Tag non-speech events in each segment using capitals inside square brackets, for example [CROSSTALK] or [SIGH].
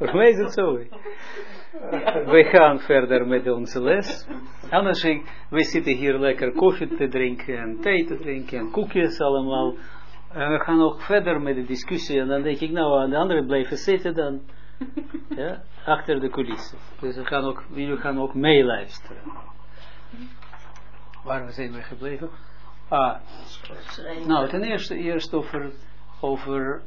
Voor mij is het zo. We gaan verder met onze les. Anders, we zitten hier lekker koffie te drinken en thee te drinken en koekjes allemaal. En we gaan nog verder met de discussie. En dan denk ik, nou, aan de andere blijven zitten dan. Ja, achter de coulissen. Dus we gaan ook, jullie gaan ook meeluisteren. Waar zijn we gebleven? Ah, nou, ten eerste, eerst over, over,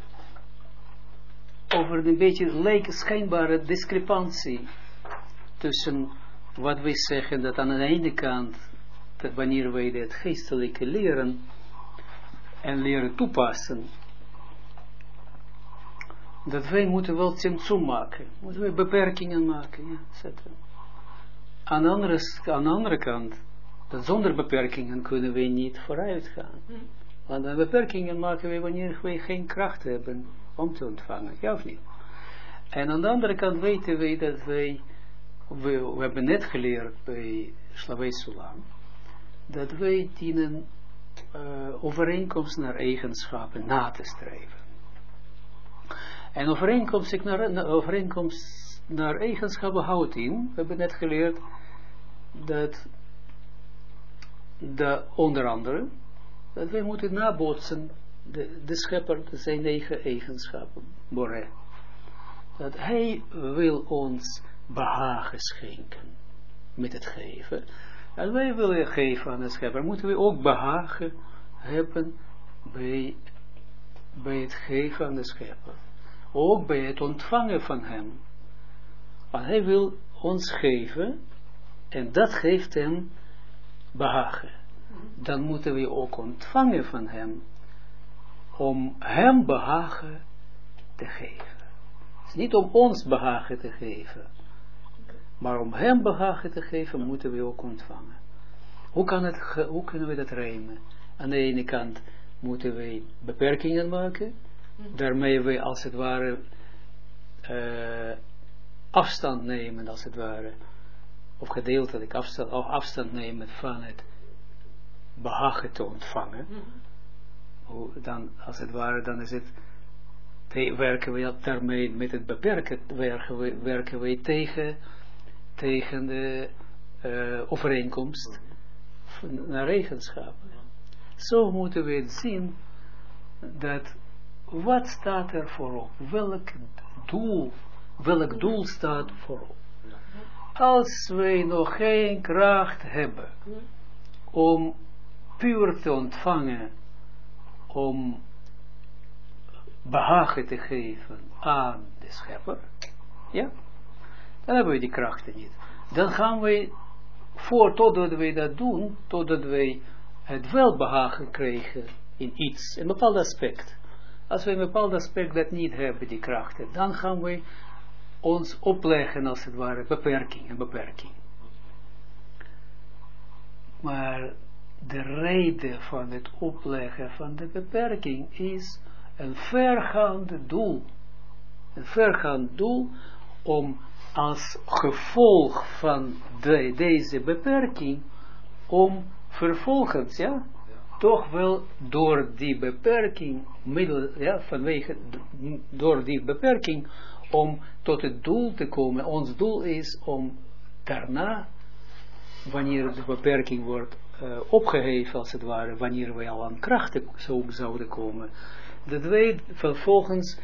over een beetje lijke schijnbare discrepantie tussen wat wij zeggen, dat aan de ene kant, dat wanneer wij het geestelijke leren en leren toepassen, dat wij moeten wel tsimtsum maken, moeten wij beperkingen maken, ja, zetten. Aan, andere, aan de andere kant, dat zonder beperkingen kunnen wij niet vooruit gaan. Hm. Want de beperkingen maken wij wanneer wij geen kracht hebben om te ontvangen, ja of niet? En aan de andere kant weten wij dat wij, we, hebben net geleerd bij Slavei Sulam, dat wij dienen uh, overeenkomst naar eigenschappen na te streven. En overeenkomst naar, overeenkomst naar eigenschappen houdt in, we hebben net geleerd, dat de, onder andere, dat wij moeten nabootsen de, schepper zijn eigen eigenschappen, Boré. Dat hij wil ons behagen schenken met het geven. En wij willen geven aan de schepper, moeten we ook behagen hebben bij, bij het geven aan de schepper. Ook bij het ontvangen van hem. Want hij wil ons geven en dat geeft hem behagen. Dan moeten we ook ontvangen van hem om hem behagen te geven. Het is niet om ons behagen te geven, maar om hem behagen te geven moeten we ook ontvangen. Hoe, kan het, hoe kunnen we dat rijmen? Aan de ene kant moeten wij beperkingen maken, daarmee we als het ware uh, afstand nemen, als het ware, of gedeeltelijk afstand, of afstand nemen van het behagen te ontvangen. Dan, als het ware, dan is het, werken we daarmee met het beperken, werken we, werken we tegen, tegen de uh, overeenkomst naar eigenschappen. Zo moeten we het zien, dat wat staat er voorop? Welk doel, welk doel staat voorop? Als wij nog geen kracht hebben om puur te ontvangen, om behagen te geven aan de schepper, ja, dan hebben we die krachten niet. Dan gaan we voor, totdat wij dat doen, totdat wij het welbehagen krijgen in iets, een bepaald aspect. Als we een bepaald aspect dat niet hebben, die krachten, dan gaan we ons opleggen, als het ware, beperking en beperking. Maar de reden van het opleggen van de beperking is een vergaand doel. Een vergaand doel om als gevolg van de, deze beperking, om vervolgens, ja, toch wel door die beperking, middel, ja, vanwege, door die beperking, om tot het doel te komen. Ons doel is om daarna, wanneer de beperking wordt uh, opgeheven, als het ware, wanneer wij al aan krachten zo zouden komen, dat wij vervolgens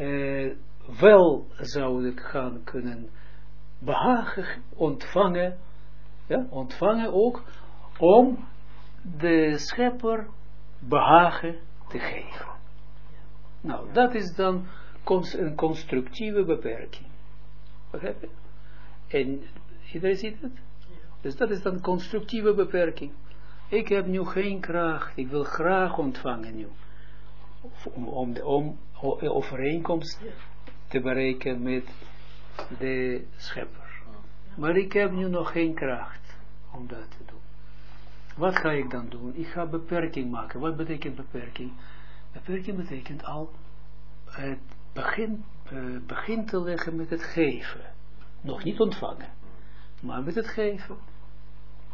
uh, wel zouden gaan kunnen behagen, ontvangen, ja, ontvangen ook, om de schepper behagen te geven. Nou, dat is dan een constructieve beperking. Begrijp je? En iedereen ziet het? Dus dat is dan constructieve beperking. Ik heb nu geen kracht, ik wil graag ontvangen nu. Om, om, om overeenkomst te bereiken met de schepper. Maar ik heb nu nog geen kracht om dat te doen. Wat ga ik dan doen? Ik ga beperking maken. Wat betekent beperking? Beperking betekent al het begin, uh, begin te leggen met het geven. Nog niet ontvangen, maar met het geven.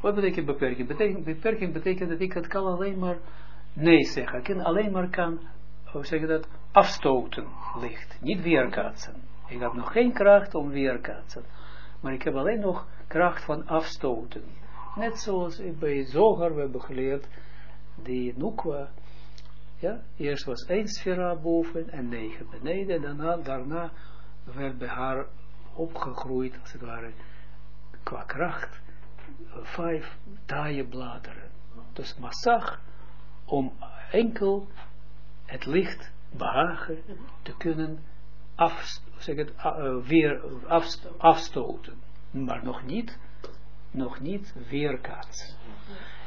Wat betekent beperking? Beperking betekent dat ik het kan alleen maar nee zeggen. Ik kan alleen maar kan, hoe dat, afstoten licht. Niet weerkaatsen. Ik heb nog geen kracht om weerkaatsen. Maar ik heb alleen nog kracht van afstoten. Net zoals bij Zoger we hebben geleerd, die Nukwa, ja, eerst was één sfera boven en negen beneden, en daarna, daarna werd bij haar opgegroeid, als het ware, qua kracht, vijf taaie bladeren. Dus massag, om enkel het licht behagen te kunnen af, zeg het, uh, weer afstoten. Maar nog niet, nog niet weerkaatsen.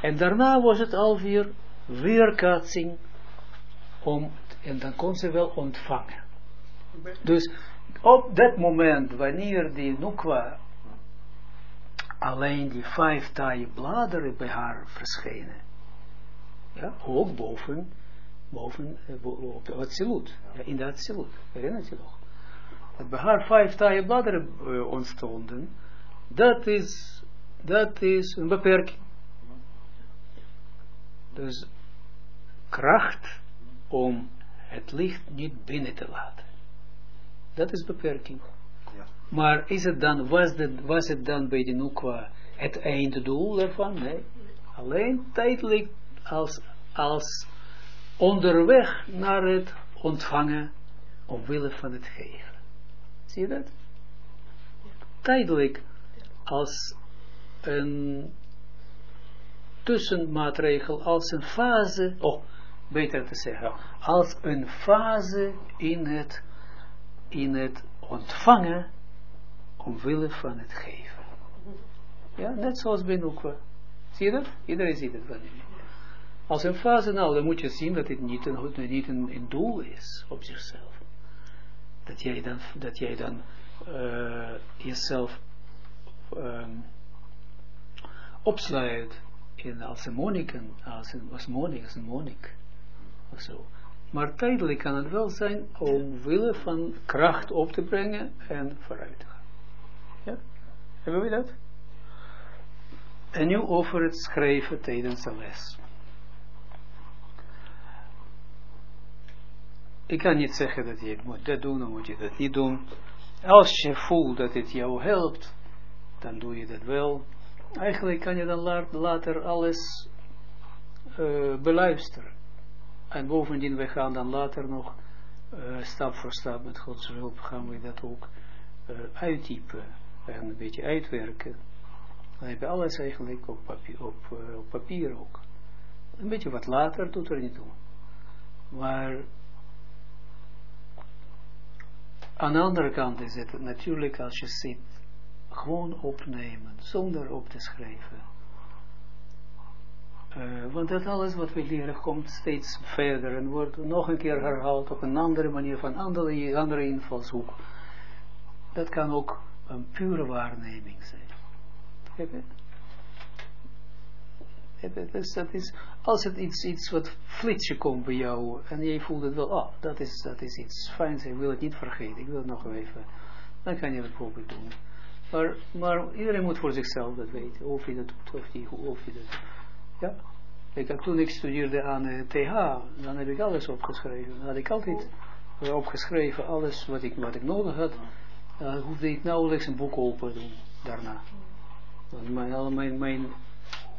En daarna was het alweer weerkaatsing om, en dan kon ze wel ontvangen. Dus op dat moment, wanneer die Nukwa alleen die vijf taaie bladeren bij haar verschenen, ja, ook boven, boven uh, op het silut, ja, in dat silut, herinnert je nog? Dat bij haar vijf taaie bladeren uh, ontstonden, dat is, dat is een beperking. Dus kracht om het licht niet binnen te laten. Dat is beperking. Maar is het dan, was, het, was het dan bij de Nukwa het einddoel daarvan? Nee. Alleen tijdelijk als, als onderweg naar het ontvangen omwille van het geven. Zie je dat? Tijdelijk als een tussenmaatregel, als een fase, oh, beter te zeggen, als een fase in het, in het ontvangen omwille van het geven. Ja, net zoals bij Nukwa. Zie je dat? Iedereen ziet het wel. Als een fase, nou, dan moet je zien dat het niet een, niet een, doel is op zichzelf. Dat jij dan, dat jij dan uh, jezelf um, opsluit in, als een monniken, als een, als monnik, als een monnik. Zo. Maar tijdelijk kan het wel zijn omwille van kracht op te brengen en vooruit te gaan. Hebben we dat? En nu over het schrijven tijdens de les. Ik kan niet zeggen dat je moet dat doen, dan moet je dat niet doen. Als je voelt dat het jou helpt, dan doe je dat wel. Eigenlijk kan je dan later alles uh, beluisteren. En bovendien, we gaan dan later nog uh, stap voor stap met Gods hulp gaan we dat ook uh, uittypen en een beetje uitwerken. Dan heb je alles eigenlijk op papier, op, op papier ook. Een beetje wat later doet er niet toe. Maar aan de andere kant is het natuurlijk als je zit gewoon opnemen, zonder op te schrijven. Uh, want dat alles wat we leren komt steeds verder en wordt nog een keer herhaald op een andere manier, van andere, andere invalshoek. Dat kan ook een pure waarneming zijn. Dus dat is, als het iets, iets wat flitsje komt bij jou en jij voelt het wel, oh, dat is, dat is iets fijns, ik wil het niet vergeten, ik wil het nog even, dan kan je het bijvoorbeeld doen. Maar, maar iedereen moet voor zichzelf dat weten. Of je dat doet, of, die, of je dat... Ja. Toen ik studeerde aan uh, eh, TH, dan heb ik alles opgeschreven. Dan had ik altijd opgeschreven, alles wat ik, wat ik nodig had. Dan uh, hoefde ik nauwelijks een boek open doen, daarna. Want mijn, mijn, mijn,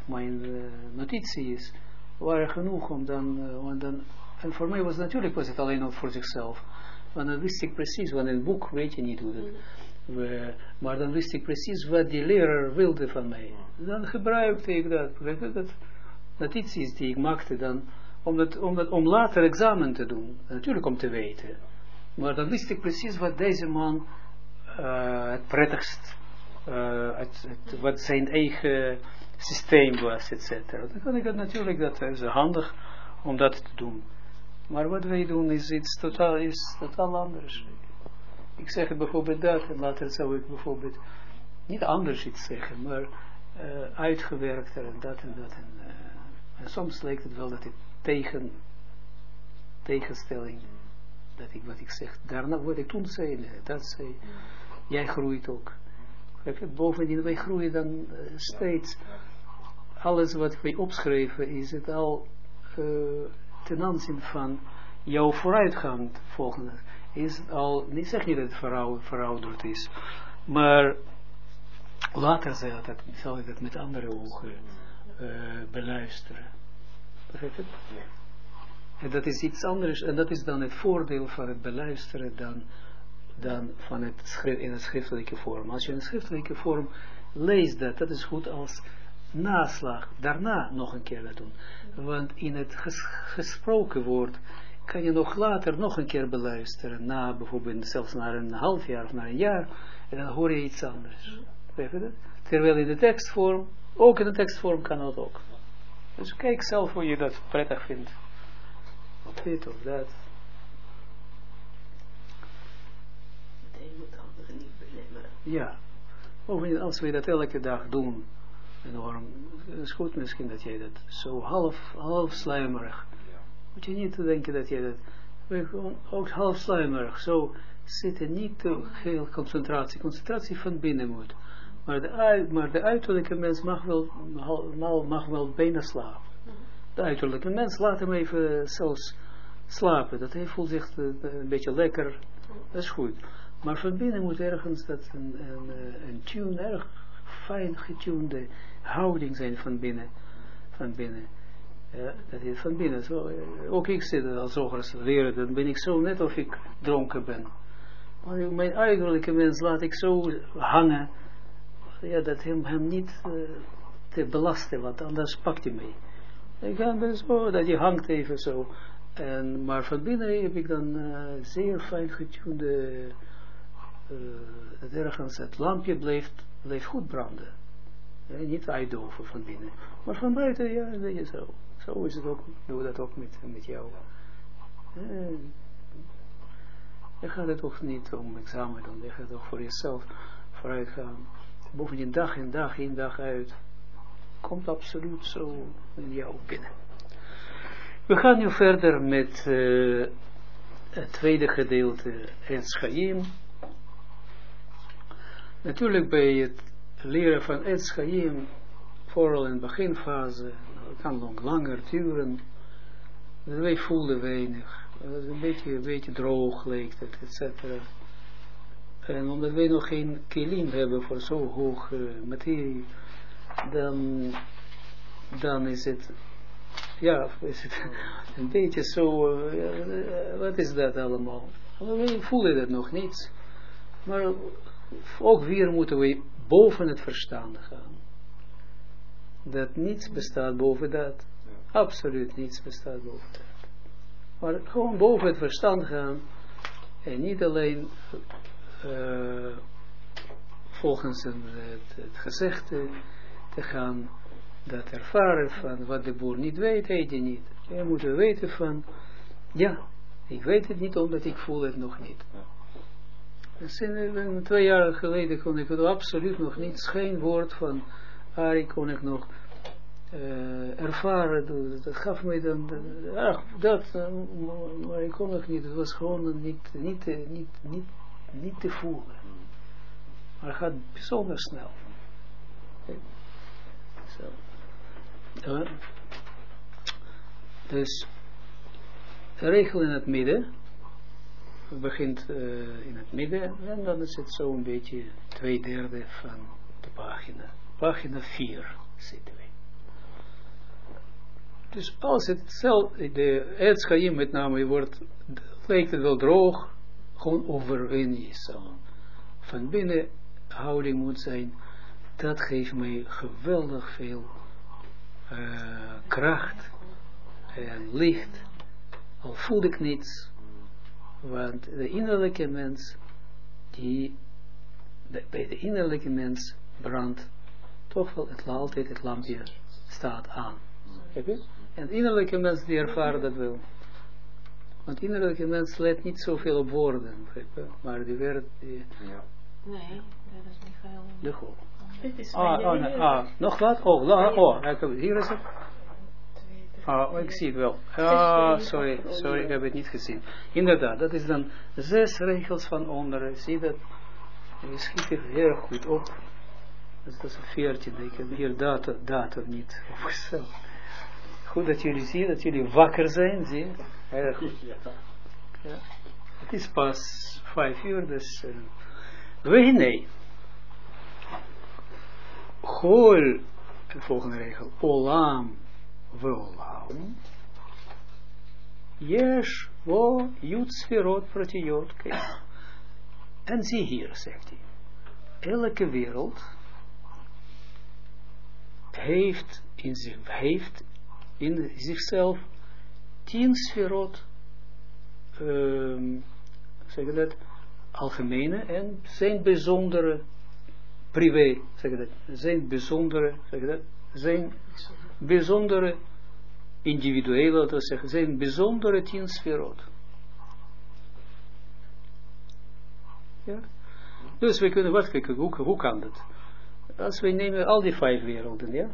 mijn uh, notities waren genoeg om dan, uh, dan... En voor mij was natuurlijk was het alleen nog voor zichzelf. Want dan wist ik precies, want in een boek weet je niet hoe dat maar dan wist ik precies wat die leraar wilde van mij. Dan gebruikte ik dat, dat notities die ik maakte dan, om, dat, om, om later examen te doen. Natuurlijk om te weten. Maar dan wist ik precies wat deze man uh, het prettigst, uh, het, het, wat zijn eigen systeem was, etc. Dan kan ik dat natuurlijk, dat is handig om dat te doen. Maar wat wij doen is iets totaal, is totaal anders. Ik zeg het bijvoorbeeld dat, en later zou ik bijvoorbeeld niet anders iets zeggen, maar uh, uitgewerkter en dat en dat. En, en soms lijkt het wel dat ik tegen, tegenstelling, dat ik wat ik zeg, daarna wat ik toen zei, dat zei, jij groeit ook. Bovendien, wij groeien dan uh, steeds, alles wat wij opschrijven, is het al ten aanzien van jouw vooruitgang volgende is al, niet zeg niet dat het verouderd is, maar later zal, dat, zal ik dat met andere ogen uh, beluisteren. Begrijp je? En dat is iets anders, en dat is dan het voordeel van het beluisteren dan, dan van het in het schriftelijke vorm. Als je in schriftelijke vorm leest dat, dat is goed als naslag, daarna nog een keer dat doen. Want in het gesproken woord kan je nog later nog een keer beluisteren, na bijvoorbeeld zelfs na een half jaar of na een jaar, en dan hoor je iets anders. Terwijl in de tekstvorm, ook in de tekstvorm kan dat ook. Dus kijk zelf hoe je dat prettig vindt. Of dit of dat. Ja. Of als we dat elke dag doen, enorm, het is goed misschien dat jij dat zo half, half sluimerig, moet je niet denken dat jij dat, ook half sluimerig, zo zitten niet te veel concentratie, concentratie van binnen moet. Maar de, maar de uiterlijke mens mag wel, mag wel bijna slapen. De uiterlijke mens, laat hem even zelfs slapen. Dat hij voelt zich eh, een beetje lekker. Dat is goed. Maar van binnen moet ergens dat een, een, eh, een tune, erg fijn getunede houding zijn van binnen. Van binnen. Ja, dat is van binnen. Zo, eh, ook ik zit als zogers leren, dan ben ik zo net of ik dronken ben. Maar mijn uiterlijke mens laat ik zo hangen ja, dat hem, hem niet uh, te belasten, want anders pakt hij mee. Ik ga dan zo, dat je hangt even zo. En, maar van binnen heb ik dan zeer fijn getunede, uh, ergens het lampje blijft, blijft goed branden. Ja, niet uitdoven van binnen. Maar van buiten, ja, weet je zo. Zo is het ook, doe dat ook met, met jou. Je gaat het toch niet om examen doen, je gaat toch voor jezelf vooruit gaan bovendien dag in dag in dag uit, komt absoluut zo in jou binnen. We gaan nu verder met het tweede gedeelte, het Chaim. Natuurlijk bij het leren van het Chaim, vooral in de beginfase, het kan nog langer duren, wij voelden weinig, een beetje, een beetje droog leek het, et cetera. En omdat wij nog geen kilim hebben voor zo hoge materie, dan, dan is het, ja, is het [LAUGHS] een beetje zo, uh, wat is dat allemaal? We voelen dat nog niet. Maar ook weer moeten we boven het verstand gaan. Dat niets bestaat boven dat. Absoluut niets bestaat boven dat. Maar gewoon boven het verstand gaan. En niet alleen uh, volgens het, het gezegde te gaan, dat ervaren van wat de boer niet weet, weet je niet. Je moet weten van, ja, ik weet het niet omdat ik voel het nog niet. Twee jaar geleden kon ik absoluut nog niet, geen woord van Ari kon ik nog uh, ervaren, dat gaf mij dan, ach, dat, uh, maar ik kon nog niet, het was gewoon niet, niet, niet, niet niet te voelen. Maar het gaat bijzonder snel. Zo. Ja. Dus regel in het midden begint uh, in het midden en dan is het zo'n beetje twee derde van de pagina. Pagina 4 zitten we. Dus als het zelf, de met name wordt, lijkt het wel droog, gewoon overwin jezelf. Van binnen houding moet zijn, dat geeft mij geweldig veel uh, kracht en licht. Al voel ik niets, want de innerlijke mens, die bij de innerlijke mens brandt, toch wel het, altijd het lampje staat aan. En de innerlijke mens die ervaart dat wel. Want innerlijke mens let niet zoveel op woorden, maar die werd... Die... Ja. Nee, dat is niet veel. De goh. Ah, oh, nee, ah, nog wat? Oh, la, oh, hier is het. Ah, oh, ik zie het wel. Ah, sorry, sorry, ik heb het niet gezien. Inderdaad, dat is dan zes regels van onderen. Zie dat? Je schiet er heel goed op. Dat is een veertien. Ik heb hier data, data niet opgesteld. Goed dat jullie zien, dat jullie wakker zijn, zie Erg goed. Ja. Het is pas vijf uur, dus... Uh, we nee. Gol, de volgende regel. Olam, Yesh, wo, jut sferot protiyot. En zie hier, zegt hij. Elke wereld heeft in, zich, heeft in zichzelf tien sferot, um, zeg je dat, algemene en zijn bijzondere privé, zeg je dat, zijn bijzondere, zeg je dat, zijn bijzondere individuele, we zeggen, zijn bijzondere tien sferot. Ja? Dus we kunnen wat kijken, hoe, hoe kan dat? Als we nemen al die vijf werelden, ja,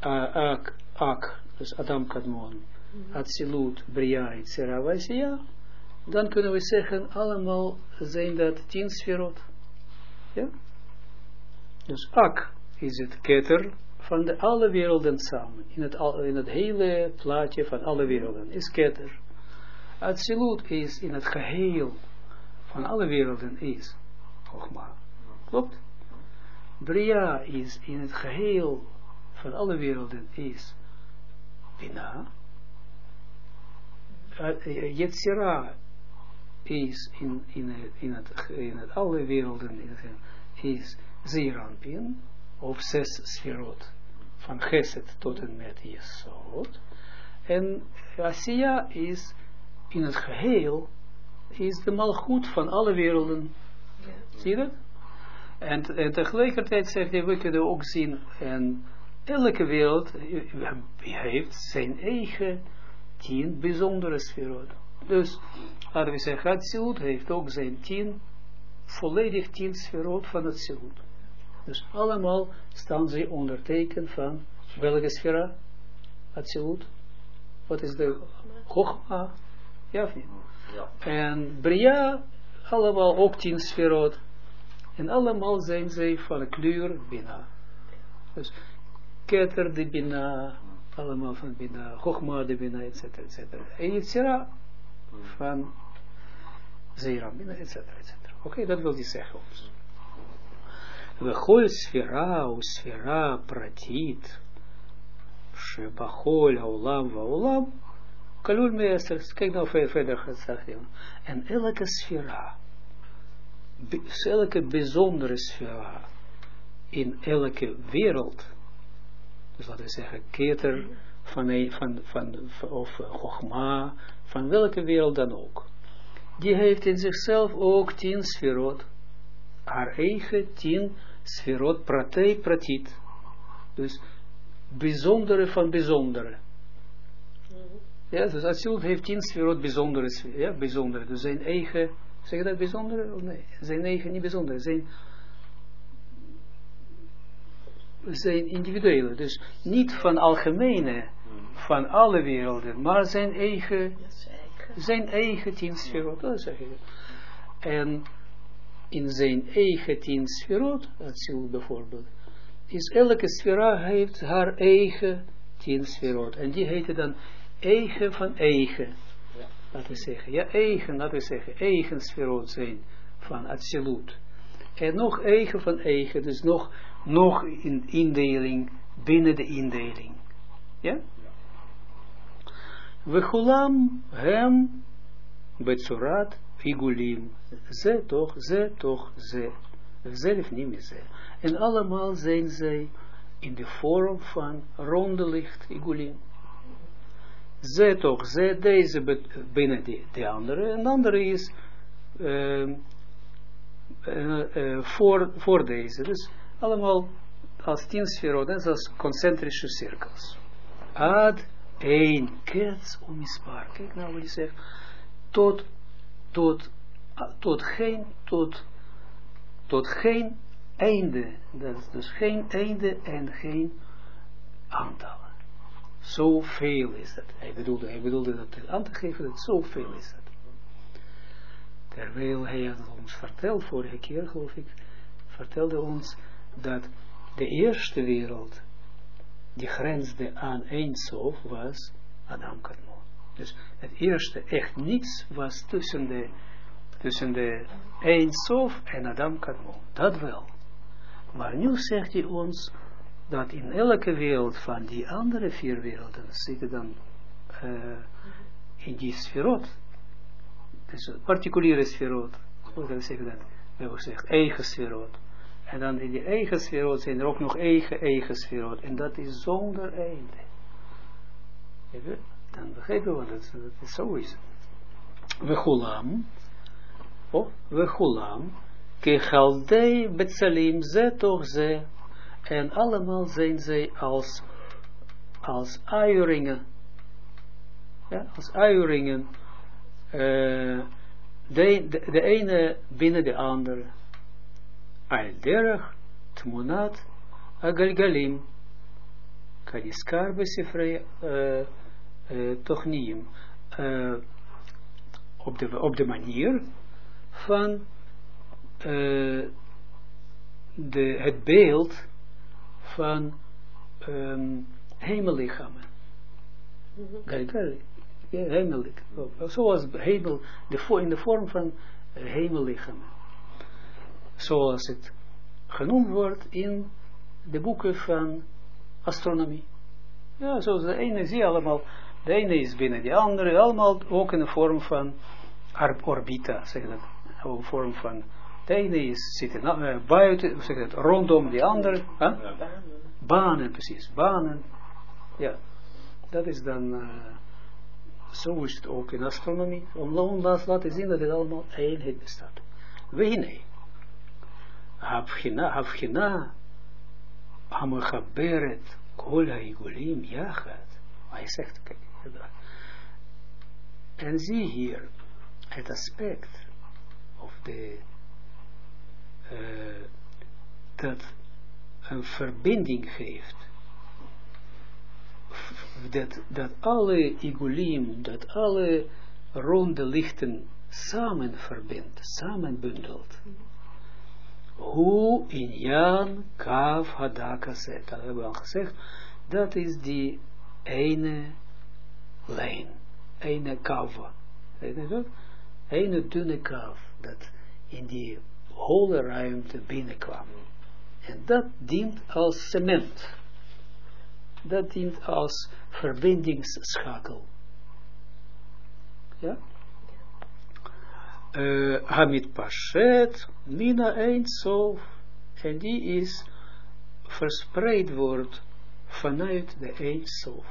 Ak, Ak, dus Adam Kadmon, Atsilut, Bria, Itzera, ja, dan kunnen we zeggen, allemaal zijn dat tien sferot. Ja? Dus Ak is het ketter van de alle werelden samen. In het, in het hele plaatje van alle werelden is ketter. Atsilut is in het geheel van alle werelden is Chogma. Klopt? Bria is in het geheel van alle werelden is Bina. Uh, Yetzira is in, in, in, het, in het alle werelden is Zeranpin, of zes sferot, van Geset tot en met Yesod. En Asiya is in het geheel, is de malgoed van alle werelden. Ja. Zie je dat? En, en tegelijkertijd zegt hij, we kunnen ook zien, en elke wereld heeft zijn eigen tien bijzondere sferot. Dus, laten we zeggen, het heeft ook zijn tien, volledig tien sferot van het Zilut. Dus allemaal staan ze onder teken van welke sfera? Het Wat is de Chogma? Ja of niet? Ja. En Bria, allemaal ook tien sferot. En allemaal zijn zij van kleur Bina. Dus Keter de Bina, allemaal van Bina, Chogma de Bina, etc. etc. En Yitzira van Zeeram Bina, etc. etc. Oké, okay, dat wil hij zeggen ons. We gooien sfera, u sfera pratit, שבכל העולם והעולם, כלול מעשר, kijk nou verder gezegd, en elke sfera, elke bijzondere sfera, in elke wereld, dus laten we zeggen, keter van, van, van, of Chogma, van welke wereld dan ook. Die heeft in zichzelf ook tien sferot, haar eigen tien sferot, pratei, pratit. Dus bijzondere van bijzondere. Ja, dus Atsilut heeft tien sferot bijzondere, ja, bijzondere. Dus zijn eigen, zeg je dat bijzondere? Of nee, zijn eigen niet bijzondere, zijn zijn individuele, dus niet van algemene, van alle werelden, maar zijn eigen, zijn eigen tien sferot, dat zeg je. En in zijn eigen tien sferot, Atsilut bijvoorbeeld, is elke sfera heeft haar eigen tien sferot, en die heette dan eigen van eigen, laten we zeggen, ja, eigen, laten we zeggen, eigen sferot zijn van Atsilut. En nog eigen van eigen, dus nog nog in indeling, binnen de indeling. Ja? We hem betsurat figulim. Ze toch, ze toch, ze. Zelf niet meer ze. En allemaal zijn zij in de vorm van ronde licht, igulim. Ze toch, ze, deze binnen de, de andere. En de andere is uh, uh, uh, voor, voor deze. Dus allemaal als tien sferot, net als concentrische cirkels. Ad een kets omispar. Kijk nou wat hij zegt. Tot, tot, tot geen, tot, tot geen einde. Dat is dus geen einde en geen aantallen. Zoveel is dat. Hij bedoelde, hij bedoelde dat aan te geven dat zoveel is dat. Terwijl hij ons verteld, vorige keer geloof ik, vertelde ons dat de eerste wereld, die grensde aan Eindsof, was Adam Kadmon. Dus het eerste echt niets was tussen de, tussen de Eindsof en Adam Kadmon. Dat wel. Maar nu zegt hij ons dat in elke wereld van die andere vier werelden zitten dan uh, in die sferot. Dus een particuliere sferot. Hoe ik zeggen dat? We hebben gezegd eigen sferot. En dan in die eigen sferot zijn er ook nog eigen eigen sferot. En dat is zonder einde. Dan begrijpen we dat, dat het zo is. We gulam. Oh, we gulam. Ke chaldei betsalim ze toch ze. En allemaal zijn zij als, als uieringen. Ja, als uieringen. Uh, de, de, de ene binnen de andere. Al derach tmunat agalgalim. Kadiskar besifrei uh, uh, tochnium. Uh, op, de, op de manier van uh, de, het beeld van um, hemellichamen. Galgal, ja, hemellijk. Zoals hemel, de, in de vorm van hemellichamen. Zoals het genoemd wordt in de boeken van astronomie. Ja, zoals de ene zie je allemaal, de ene is binnen de andere, allemaal ook in de vorm van orbita, zeg dat, een vorm van de ene is, zit in, uh, buiten, zeg het, rondom de andere. Huh? Banen, precies. Banen. Ja. Dat is dan, uh, zo is het ook in astronomie. Om ons laten zien dat het allemaal eenheid bestaat. Wehine. Havchina, havchina. Hamachaberet. Kol haigulim jachat. Hij zegt, kijk. En zie hier het aspect of de uh, dat een verbinding geeft. Dat, dat alle igulim, dat alle ronde lichten samen verbindt, samen bundelt. Hoe in Jan Kav Hadaka zet. Dat hebben we al gezegd. Dat is die ene lijn. Ene kava. Ene dunne kav. Dat in die holle ruimte binnenkwam. En dat dient als cement. Dat dient als verbindingsschakel. Ja? Uh, Hamid Pashet, Mina Eindsof, en die is verspreid wordt vanuit de Eindsof.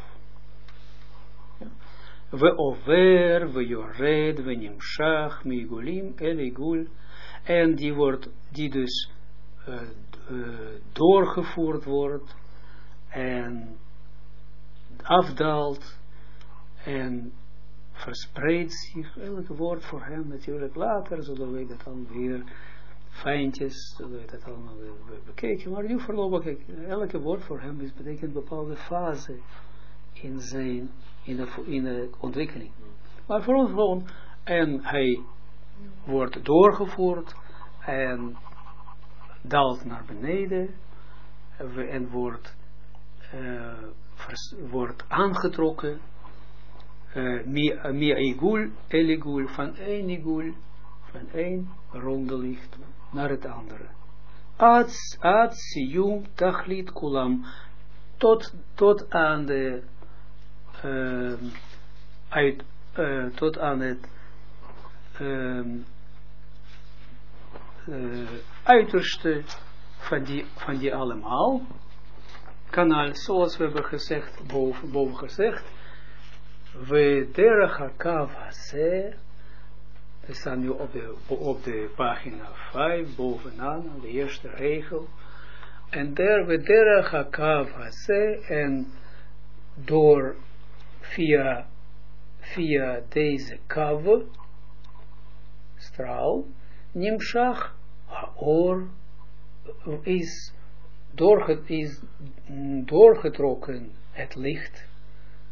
We over, we jored, we nimshach, migulim, eligul, en die wordt, die dus uh, doorgevoerd wordt en afdaalt en verspreidt zich, elk woord voor hem natuurlijk later, zullen we dat dan weer fijntjes, zullen we dat allemaal weer bekijken, maar nu voorlopig, elke woord voor hem is, betekent een bepaalde fase in zijn, in de, in de ontwikkeling. Maar voor ons gewoon, en hij wordt doorgevoerd en daalt naar beneden en wordt, uh, vers, wordt aangetrokken uh, mi igul, eligul, van één igul, van één ronde licht naar het andere. Ad, ad siyum tachlit kulam, tot, tot aan de, uh, uit, uh, tot aan het, um, uh, uiterste van die, van die allemaal, kanaal, zoals we hebben gezegd, boven, boven gezegd, we derech hakav hase, we staan nu op de, op de pagina 5, bovenaan, de eerste regel, en der we derech hakav hase, en door, via, via deze kav, straal, nimshach, haor, is, doorge, is doorgetrokken het licht,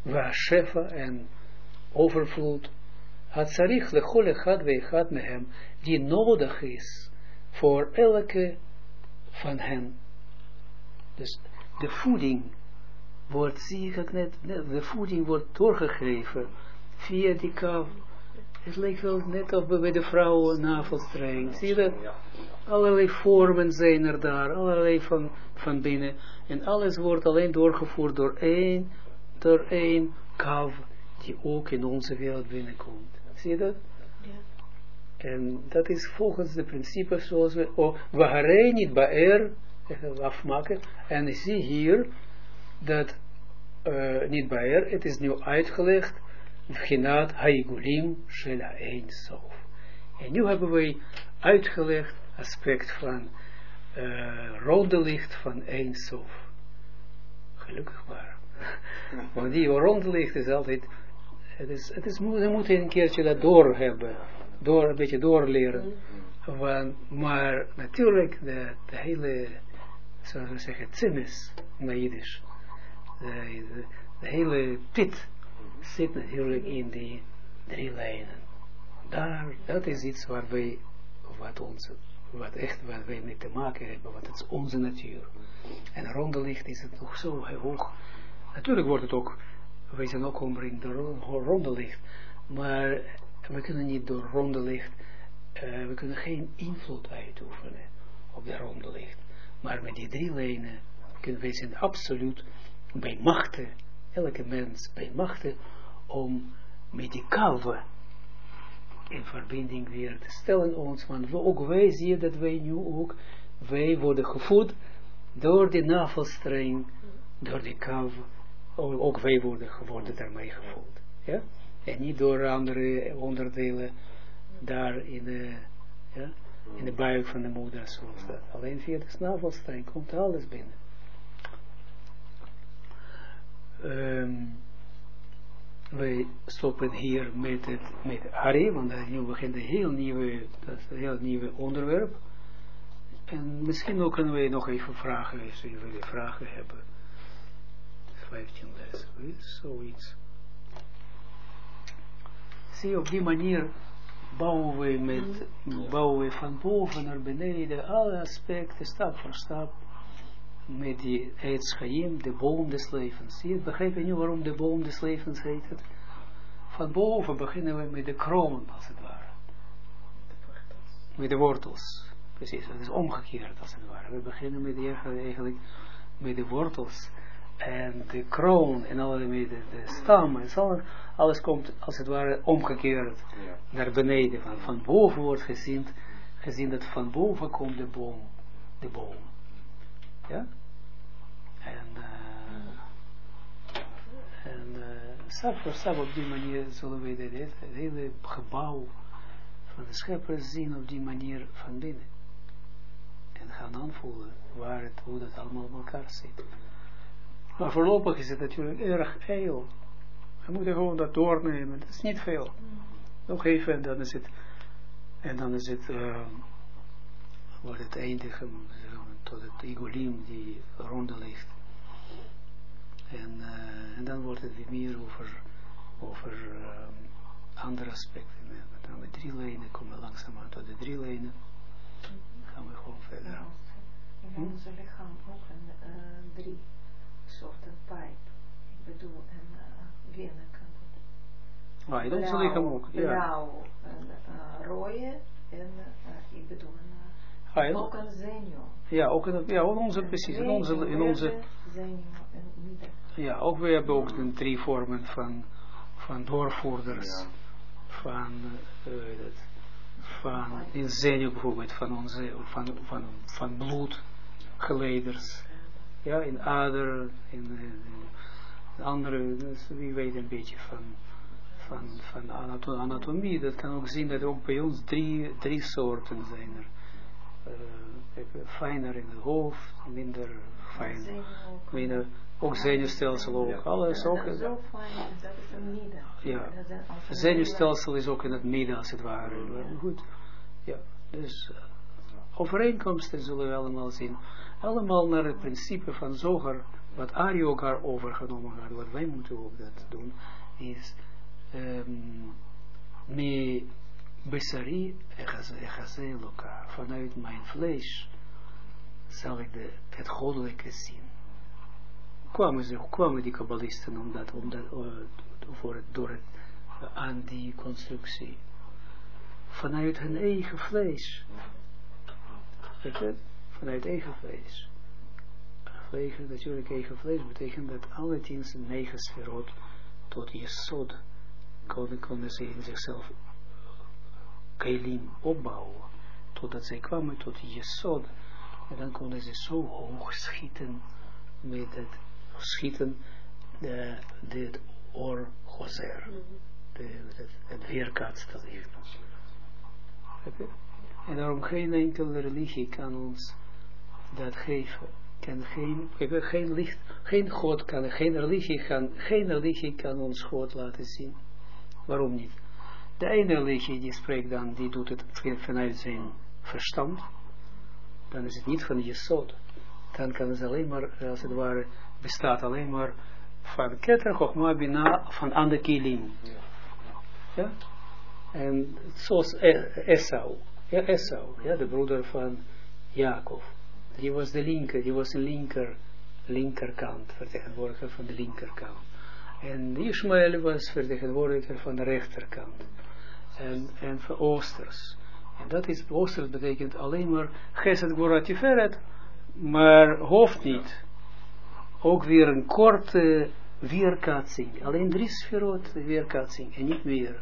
waar en overvloed, had sarich lechole gaat wij gaat met hem, die nodig is voor elke van hen. Dus de voeding wordt, zie ik net, de voeding wordt doorgegeven via die kav. Het lijkt wel net of bij de vrouwen navelstreng. Zie je dat? Allerlei vormen zijn er daar, allerlei van, van binnen. En alles wordt alleen doorgevoerd door één, door één kav, die ook in onze wereld binnenkomt. Zie je dat? Ja. En dat is volgens de principes zoals we, oh, we gaan niet bij er afmaken. En zie hier, dat uh, niet bij er, het is nu uitgelegd, genaat Haigulim Shela Ein Sof. En nu hebben we uitgelegd aspect van uh, rode licht van Ein Sof. Gelukkig maar. [LAUGHS] Want die rode licht is altijd, het is, het is, we moeten een keertje dat door hebben, door, een beetje doorleren. Want, maar natuurlijk, de, de hele, zoals we zeggen, zinnes, Jiddisch de, de, hele pit zit natuurlijk in die drie lijnen. Daar, dat is iets waar wij, wat ons, wat echt, wat wij mee te maken hebben, wat het is onze natuur. En ronde licht is het nog zo hoog. Natuurlijk wordt het ook, wij zijn ook omringd door ronde licht, maar we kunnen niet door ronde licht, uh, we kunnen geen invloed uitoefenen op de ronde licht. Maar met die drie lijnen kunnen wij zijn absoluut bij machten, elke mens bij machten, om met die kalve in verbinding weer te stellen ons, want ook wij zien dat wij nu ook, wij worden gevoed door die navelstreng, door die kalve, ook wij worden geworden daarmee gevoed. Ja? En niet door andere onderdelen daar in de, ja, in de buik van de moeder, zoals dat. Alleen via de navelstreng komt alles binnen um, wij stoppen hier met het met Harry, want nu begint een heel nieuwe, dat is een heel nieuw onderwerp. En misschien ook kunnen we nog even vragen, als jullie vragen hebben. 15 les, zoiets. Zie, op die manier bouwen we, met, bouwen we van boven naar beneden alle aspecten, stap voor stap met die Eitz de boom des levens. Zie je, begrijp je nu waarom de boom des levens heet het? Van boven beginnen we met de kroon, als het ware. Met de wortels. Precies, dat is omgekeerd, als het ware. We beginnen met die, eigenlijk met de wortels en de kroon en alle de, de stam en zo. Alles komt, als het ware, omgekeerd naar beneden. Van, van boven wordt gezien, gezien dat van boven komt de boom. De boom. Ja? En, uh, en stap voor stap op die manier zullen we dit, het hele gebouw van de schepper zien op die manier van binnen. En gaan aanvoelen waar het, hoe dat allemaal op elkaar zit. Maar voorlopig is het natuurlijk erg veel. We moeten gewoon dat doornemen. Dat is niet veel. Nog even en dan is het, en dan is het, uh, wordt het eindigen tot het egolim die ronde ligt. En, uh, en dan wordt het weer meer over, over uh, andere aspecten. Met name drie lijnen komen we langzaamaan tot de drie lijnen. Dan gaan we gewoon verder. Ja, in hm? onze lichaam ook een uh, drie soorten pijp. Ik bedoel, een uh, binnenkant. Ah, in onze lichaam ook, ja. Blauw, een uh, rode en uh, ik bedoel een Ah, ook een zenuw. Ja, ook in, ja, in onze, precies, in onze, in onze, ja, ook we hebben ook de drie vormen van, van doorvoerders, ja. van, uh, van bijvoorbeeld, van onze, van, van, van bloedgeleiders, ja, in ader, in, in, in andere, dus wie weet een beetje van, van, van anatomie, dat kan ook zien dat ook bij ons drie, drie soorten zijn er. Uh, fijner in het hoofd, minder fijn, minder, ook zenuwstelsel ook, alles ook. Dat is zo fijn, dat is een midden. Ja, zenuwstelsel is ook in het midden als het ware. Goed, ja, dus uh, overeenkomsten zullen we allemaal zien. Allemaal naar het principe van Zoger, wat Ari ook haar overgenomen had, wat wij moeten ook dat doen, is um, mee Besari echazeloka, vanuit mijn vlees zal ik de, het goddelijke zien. Kwamen, ze, kwamen die kabbalisten om dat, om dat, uh, voor het, door het aan die constructie. Vanuit hun eigen vlees. Vanuit eigen vlees. Eigen, natuurlijk eigen vlees betekent dat alle tien negen sferot tot Jesod konden, konden ze in zichzelf kelim opbouwen. Totdat zij kwamen tot Jesod. En dan konden ze zo hoog schieten met het schieten de, dit or gozer. De, het, het weerkaatstelsel. En daarom geen enkele religie kan ons dat geven. Kan geen, geen licht, geen God kan, geen religie kan, geen religie kan ons God laten zien. Waarom niet? De ene religie die spreekt dan, die doet het vanuit zijn verstand. Dan is het niet van Jesod. Dan kan het alleen maar, als het ware, bestaat alleen maar van Keter, Chochma, Bina, van Ande Kilim. Ja? En zoals Esau. Ja, Esau, ja, de broeder van Jacob. Die was de linker, die was de linker, linkerkant, vertegenwoordiger van de linkerkant. En Ishmael was vertegenwoordiger van de rechterkant. En, en van Oosters. En dat is, Oosters betekent alleen maar Geset Goratiferet, maar hoofd niet. Ook weer een korte weerkaatsing. Alleen drie sferot weerkaatsing en niet meer.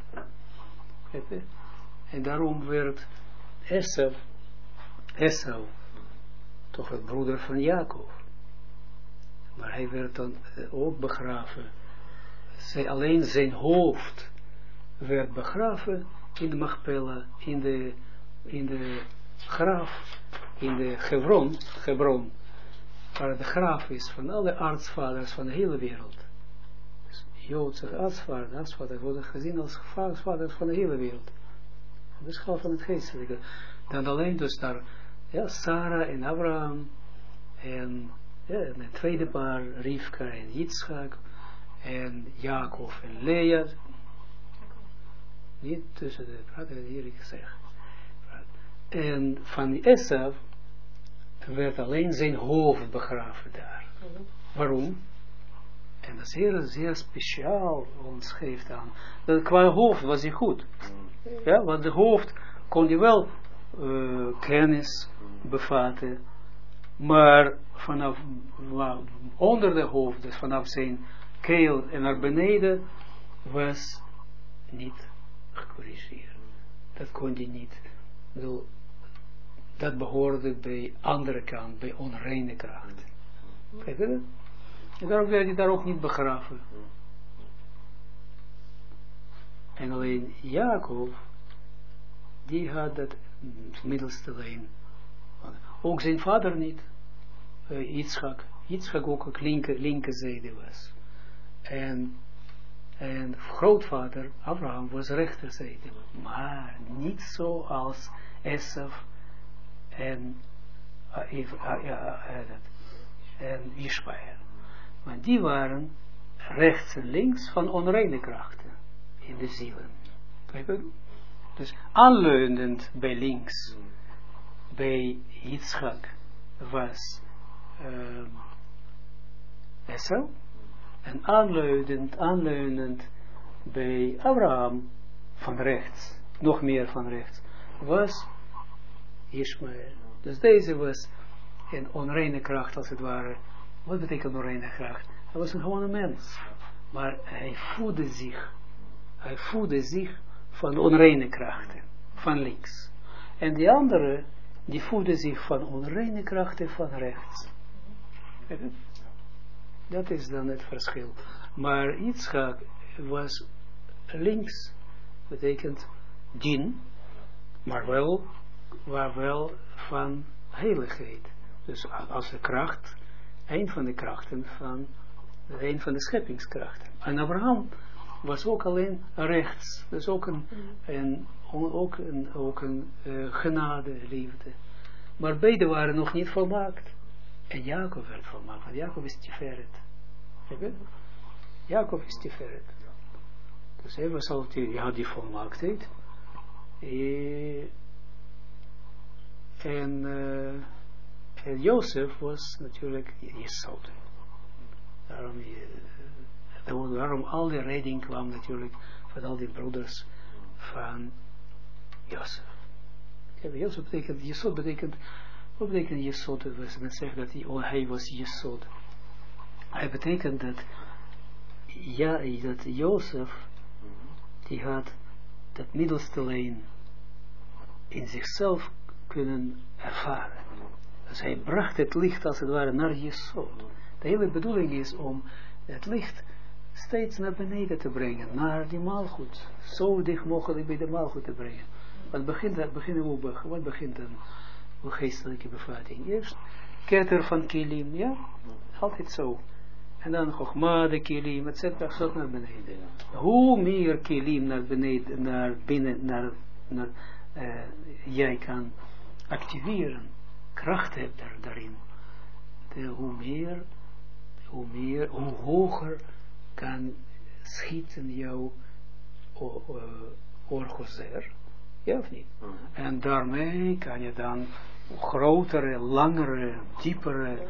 En daarom werd Esau, Esau, toch het broeder van Jacob. Maar hij werd dan ook begraven. Zij, alleen zijn hoofd werd begraven in de Machpella, in de, in de graf, in de Hebron, Hebron, waar de graf is van alle artsvaders van de hele wereld. Dus Joodse artsvaders, artsvaders worden gezien als artsvaders van de hele wereld. De schaal van het geestelijke. Dan alleen dus daar, ja, Sarah en Abraham en ja, een tweede paar, Rivka en Yitzchak en Jacob en Lea. Niet tussen de praten hier ik zeg. En van Esau werd alleen zijn hoofd begraven daar. Waarom? En dat is zeer, zeer speciaal, ons geeft aan. Dat qua hoofd was hij goed. Ja, want de hoofd kon hij wel uh, kennis bevatten, maar vanaf onder de hoofd, dus vanaf zijn keel en naar beneden, was niet gecorrigeerd. Dat kon hij niet. Bedoel, dat behoorde bij andere kant, bij onreine kracht. Kijk je dat? En daarom werd hij daar ook niet begraven. En alleen Jacob, die had dat middelste lijn. Ook zijn vader niet. Uh, Yitzchak. Yitzchak ook een linker, linkerzijde was. En, en grootvader Abraham was rechterzijde. Maar niet zo als Esau en, uh, uh, uh, en Ishmael. Want die waren rechts en links van onreine krachten in de zielen. Dus aanleunend bij links, bij Yitzchak, was uh, Esau. En aanleunend, aanleunend bij Abraham, van rechts, nog meer van rechts, was Dus deze was een onreine kracht, als het ware. Wat betekent onreine kracht? Hij was een gewone mens. Maar hij voedde zich. Hij voedde zich van onreine krachten. Van links. En die andere, die voedde zich van onreine krachten van rechts. Dat is dan het verschil. Maar Yitzchak was links, betekent din, maar wel, maar wel van heiligheid. Dus als de kracht, een van de krachten van, een van de scheppingskrachten. En Abraham was ook alleen rechts, dus ook een, een ook een, ook een uh, genade, liefde. Maar beide waren nog niet volmaakt. En Jacob werd volmaakt, want Jacob is Tiferet. Jacob is Tiferet. Dus hij was al, die, volmaaktheid. En, uh, en Jozef was natuurlijk Jesod. Daarom, uh, daarom al de redding kwam natuurlijk van al die broeders van Jozef. Jozef betekent, Jesod betekent, wat betekent Jesod? Men zegt dat hij, oh, hij was Jesod. Hij betekent dat, ja, dat Jozef, die had dat middelste lijn in zichzelf kunnen ervaren. Dus hij bracht het licht als het ware naar Jesod. De hele bedoeling is om het licht steeds naar beneden te brengen, naar die maalgoed. Zo dicht mogelijk bij de maalgoed te brengen. Wat begint, beginnen we, wat begint dan? Hoe geestelijke bevatting? Eerst ketter van kilim, ja? Altijd zo. En dan Chogma, de kilim, et cetera, zo naar beneden. Hoe meer kilim naar beneden, naar binnen, naar, naar uh, jij kan activeren, kracht hebt daar, daarin, de, hoe meer, hoe meer, hoe hoger kan schieten jouw uh, orgozer, ja of niet? Mm -hmm. En daarmee kan je dan grotere, langere, diepere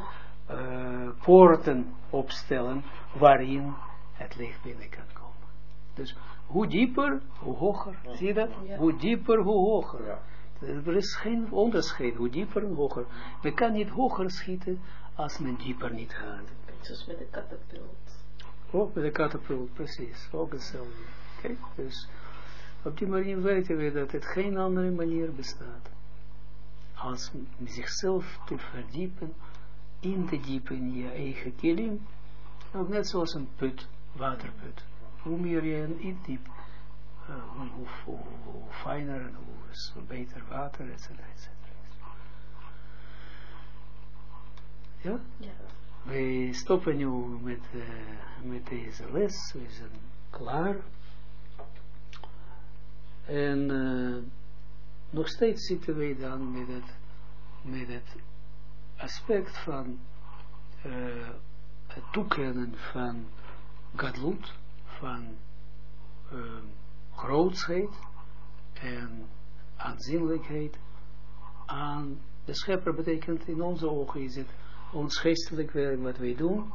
uh, poorten opstellen waarin het licht binnen kan komen. Dus hoe dieper, hoe hoger. Zie je dat? Ja. Hoe dieper, hoe hoger. Ja. Er is geen onderscheid, hoe dieper en hoger. Men kan niet hoger schieten als men dieper niet gaat. Zoals met de katapult. Ook met de katapult, precies. Ook hetzelfde. Kijk, dus op die manier weten we dat het geen andere manier bestaat. Als zichzelf te verdiepen, in te diepen in je eigen kilim, ook net zoals een put, waterput. Hoe meer je in diep, uh, hoe, hoe, hoe, fijner en hoe beter water, etc. etc. Ja? Ja. We stoppen nu met, uh, met deze les, we zijn klaar. En uh, nog steeds zitten wij dan met het, met het aspect van uh, het toekennen van gadlut, van uh, grootsheid en aanzienlijkheid aan de schepper betekent in onze ogen is het ons geestelijk werk wat wij doen,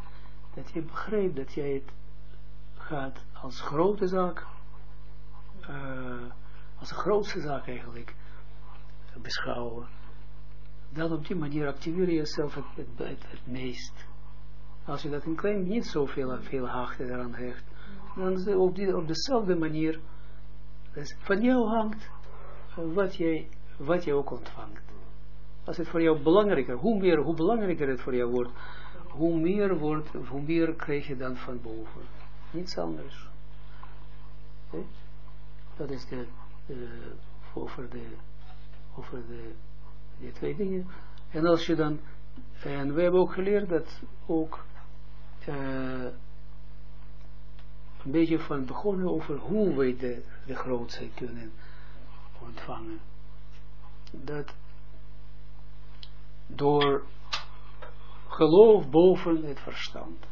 dat je begrijpt dat jij het gaat als grote zaak uh, als de grootste zaak eigenlijk beschouwen, dan op die manier activeer je jezelf het, het, het, meest. Als je dat een klein, niet zoveel veel achter eraan hecht, dan op, die, op dezelfde manier, dus van jou hangt wat jij, wat jij ook ontvangt. Als het voor jou belangrijker, hoe meer, hoe belangrijker het voor jou wordt, hoe meer wordt, hoe meer krijg je dan van boven. Niets anders. Dat is de over de, over de, die twee dingen. En als je dan, en we hebben ook geleerd dat ook uh, een beetje van begonnen over hoe we de, de grootheid kunnen ontvangen. Dat door geloof boven het verstand.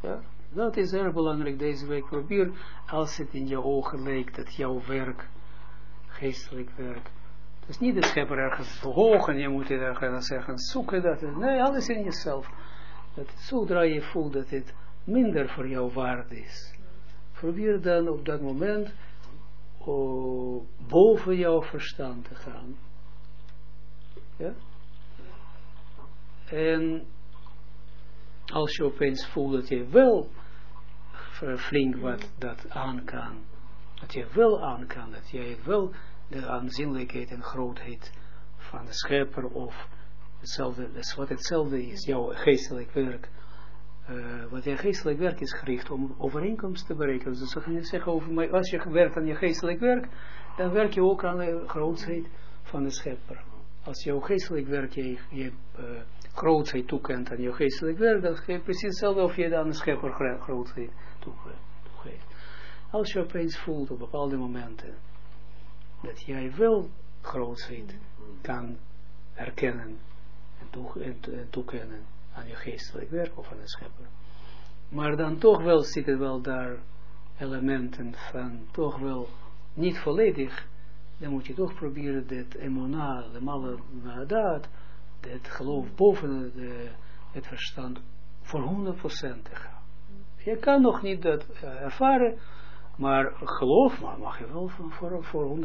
Ja? Dat is erg belangrijk deze week. Probeer, als het in je ogen lijkt, dat jouw werk, geestelijk werk, is niet de schepper ergens verhogen, je moet het ergens, ergens zoeken, dat nee, alles in jezelf. Dat zodra je voelt dat het minder voor jou waard is, probeer dan op dat moment oh, boven jouw verstand te gaan. Ja? En als je opeens voelt dat je wel flink wat dat aan kan. Dat je wel aan kan, dat jij wel de aanzienlijkheid en grootheid van de schepper of hetzelfde, wat hetzelfde is, jouw geestelijk werk. Uh, wat je geestelijk werk is gericht om overeenkomst te bereiken. Dus je zeggen over, maar als je werkt aan je geestelijk werk, dan werk je ook aan de grootheid van de schepper. Als jouw geestelijk werk je, je uh, grootheid toekent aan je geestelijk werk, dan geeft precies hetzelfde of je dan de schepper grootheid toegeeft. Als je opeens voelt op bepaalde momenten dat jij wel grootheid kan herkennen en, toekennen aan je geestelijk werk of aan de schepper. Maar dan toch wel zitten wel daar elementen van toch wel niet volledig, dan moet je toch proberen dat emona, de malle daad, het geloof boven het verstand voor 100% te gaan. Je kan nog niet dat uh, ervaren, Maar geloof mag je wel voor, voor, voor 100%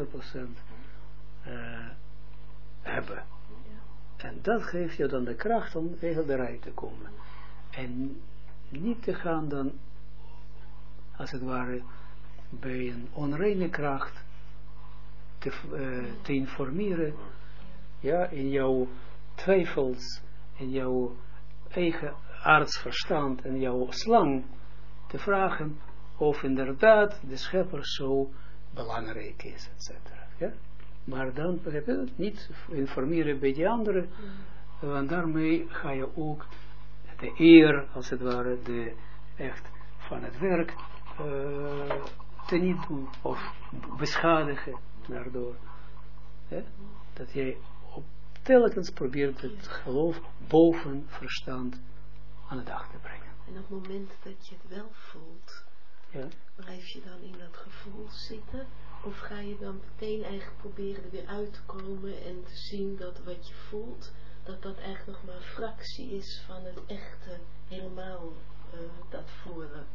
uh, hebben. En dat geeft je dan de kracht om de rij te komen. En niet te gaan dan, als het ware, bij een onreine kracht te, uh, te informeren, ja, in jouw twijfels, in jouw eigen artsverstand en jouw slang te vragen of inderdaad de schepper zo belangrijk is, etc. Ja? Maar dan heb je het niet informeren bij die anderen, want daarmee ga je ook de eer, als het ware, de echt van het werk uh, teniet doen of beschadigen daardoor. Dat jij op telkens probeert het geloof boven verstand aan de dag te brengen. En op het moment dat je het wel voelt, ja. blijf je dan in dat gevoel zitten? Of ga je dan meteen eigenlijk proberen er weer uit te komen en te zien dat wat je voelt, dat dat eigenlijk nog maar een fractie is van het echte, helemaal uh, dat voelen?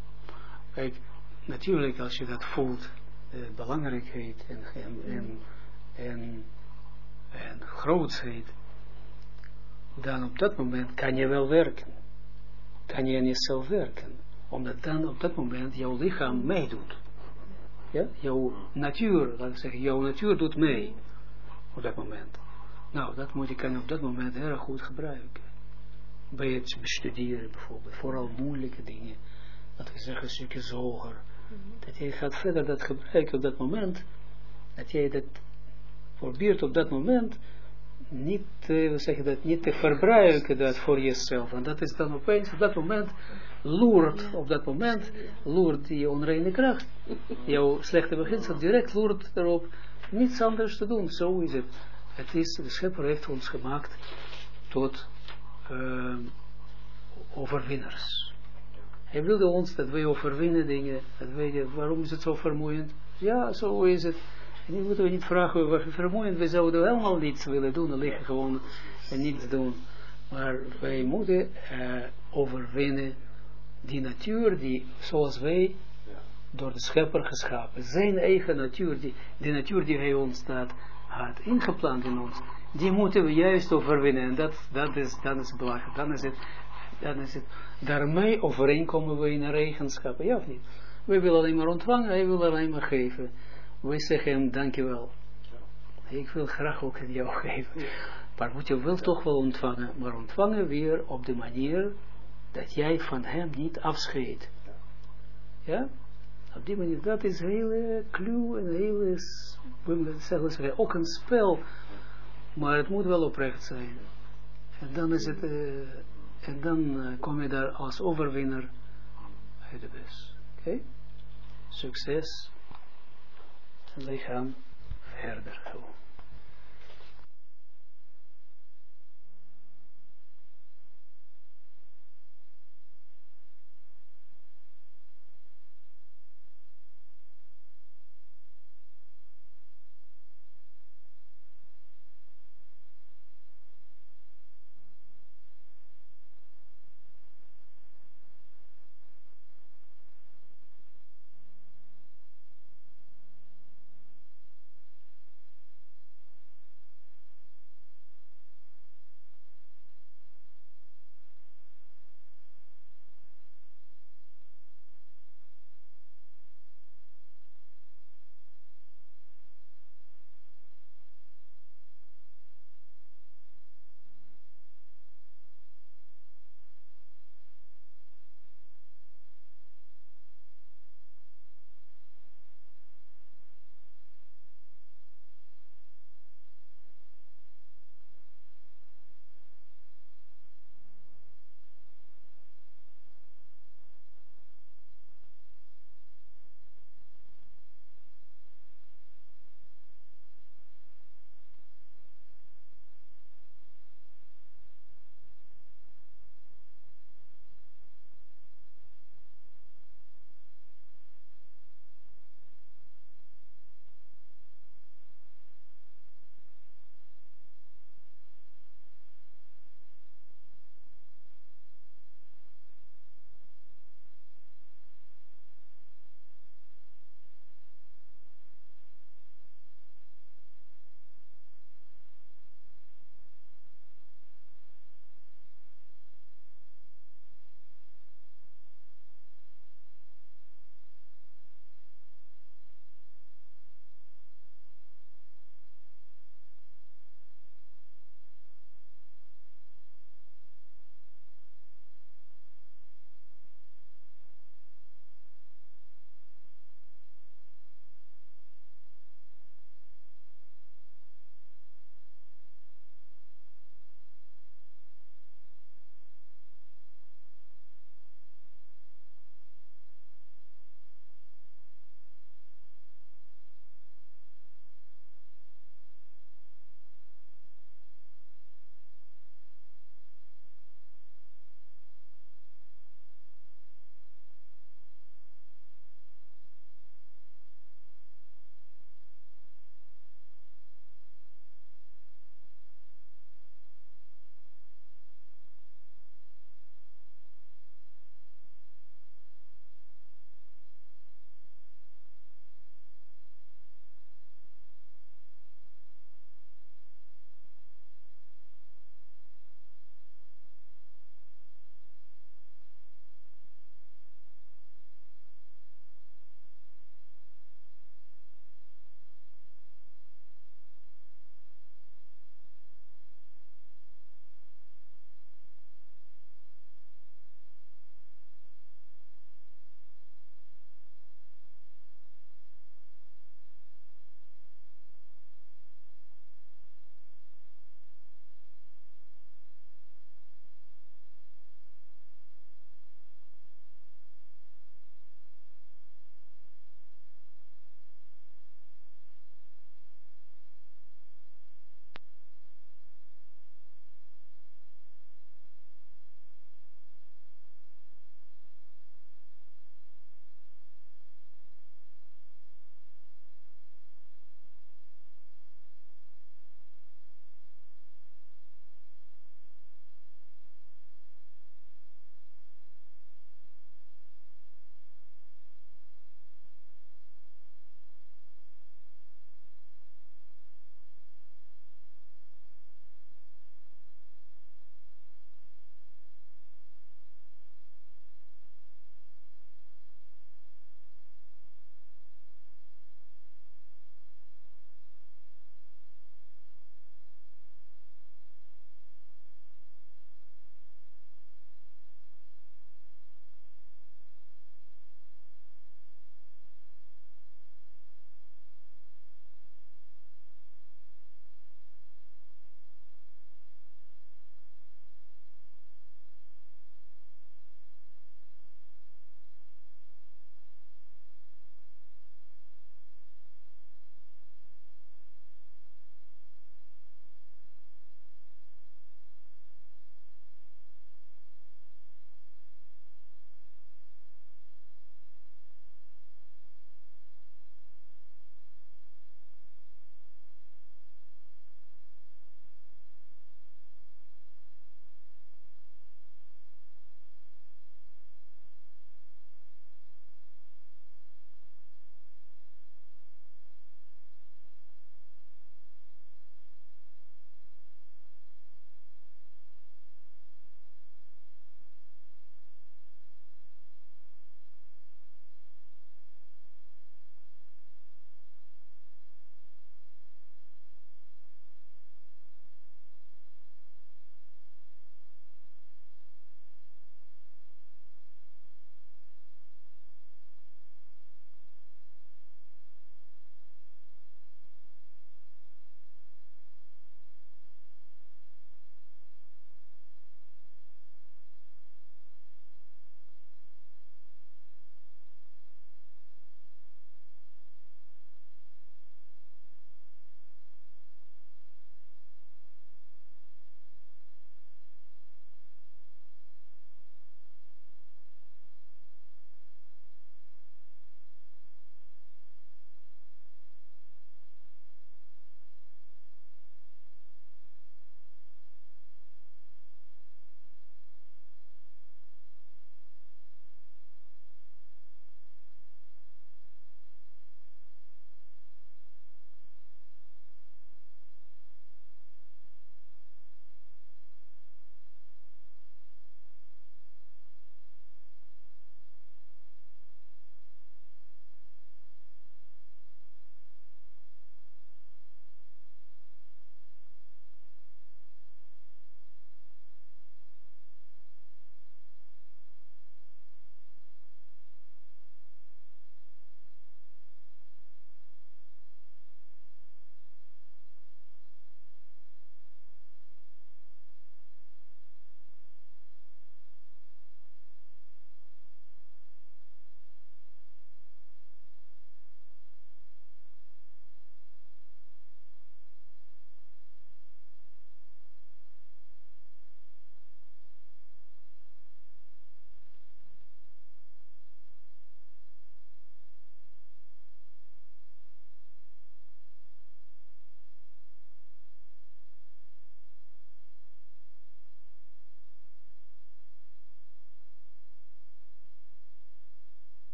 Kijk, natuurlijk als je dat voelt, de belangrijkheid en, en, en, en, en grootsheid, dan op dat moment kan je wel werken. Kan je aan jezelf werken. Omdat dan op dat moment jouw lichaam meedoet. Ja? Jouw natuur, laten we zeggen, jouw natuur doet mee. Op dat moment. Nou, dat moet je kan op dat moment erg goed gebruiken. Bij het bestuderen bijvoorbeeld. Vooral moeilijke dingen. Laten we zeggen, een stukje zoger. Dat je gaat verder dat gebruiken op dat moment. Dat jij dat probeert op dat moment niet, uh, zeggen dat, niet te verbruiken dat voor jezelf. En dat is dan opeens op dat moment loert, op dat moment loert die onreine kracht. Jouw slechte beginsel direct loert erop niets anders te doen. Zo is het. Het is, de schepper heeft ons gemaakt tot uh, overwinnaars. Hij wilde ons dat wij overwinnen dingen. Dat wij, waarom is het zo vermoeiend? Ja, zo is het. En nu moeten we niet vragen wat vermoeiend. We zouden helemaal niets willen doen. Liggen gewoon en niets doen. Maar wij moeten uh, overwinnen die natuur die, zoals wij, door de schepper geschapen. Zijn eigen natuur, die, de natuur die hij ons dat had ingeplant in ons, die moeten we juist overwinnen. En dat, dat is, dat is belangrijk. Dan is het, dan is het, daarmee overeenkomen we in een eigenschappen. Ja of niet? We willen alleen maar ontvangen, hij wil alleen maar geven. We zeggen hem, dankjewel. Ik wil graag ook [LAUGHS] jou geven. Maar moet je wel toch wel ontvangen, maar ontvangen weer op de manier dat jij van hem niet afscheid. Ja? Op die manier, dat is een hele clue, een hele, zeggen, ook een spel, maar het moet wel oprecht zijn. En dan is het, uh, en dan uh, kom je daar als overwinnaar uit de bus. Oké? Succes. En wij gaan verder.